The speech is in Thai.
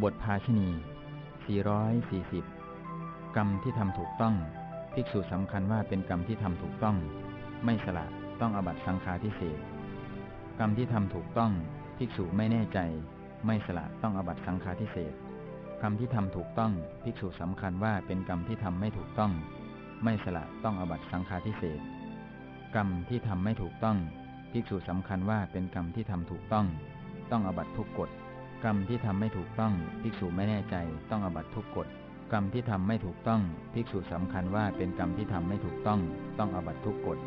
บทภาชณี 440 กรรมที่ทำถูกต้อง ภิกษุสำคัญว่าเป็นกรรมที่ทำถูกต้อง ไม่สละต้องอบัตสังฆาทิเศษกรรมที่ทำถูกต้อง ภิกษุไม่แน่ใจ ไม่สละต้องอบัตสังฆาทิเศษกรรมที่ทำถูกต้อง ภิกษุสำคัญว่าเป็นกรรมที่ทำไม่ถูกต้อง ไม่สละต้องอบัตสังฆาทิเศษกรรมที่ทำไม่ถูกต้อง ภิกษุสำคัญว่าเป็นกรรมที่ทำถูกต้อง ต้องอบัตทุกกฎ กรรมที่ทำไม่ถูกต้องภิกษุไม่แน่ใจต้องอบัตทุกกฎกรรมที่ทำไม่ถูกต้องภิกษุสำคัญว่าเป็นกรรมที่ทำไม่ถูกต้องต้องอบัตทุกกฎ